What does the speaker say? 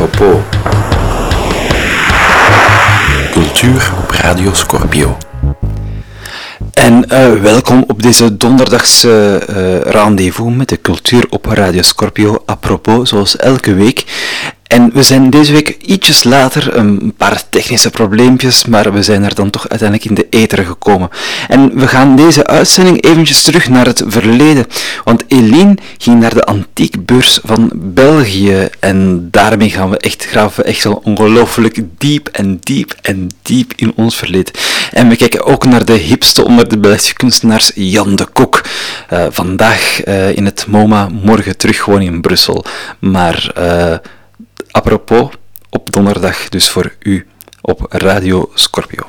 Apropos. Cultuur op Radio Scorpio. En uh, welkom op deze donderdagse uh, rendezvous met de cultuur op Radio Scorpio. Apropos, zoals elke week. En we zijn deze week ietsjes later, een paar technische probleempjes, maar we zijn er dan toch uiteindelijk in de ether gekomen. En we gaan deze uitzending eventjes terug naar het verleden, want Eline ging naar de antiekbeurs van België en daarmee gaan we echt graven echt zo ongelooflijk diep en diep en diep in ons verleden. En we kijken ook naar de hipste onder de Belgische kunstenaars Jan de Kok. Uh, vandaag uh, in het MoMA, morgen terug gewoon in Brussel. Maar... Uh, apropos, op donderdag dus voor u op Radio Scorpio.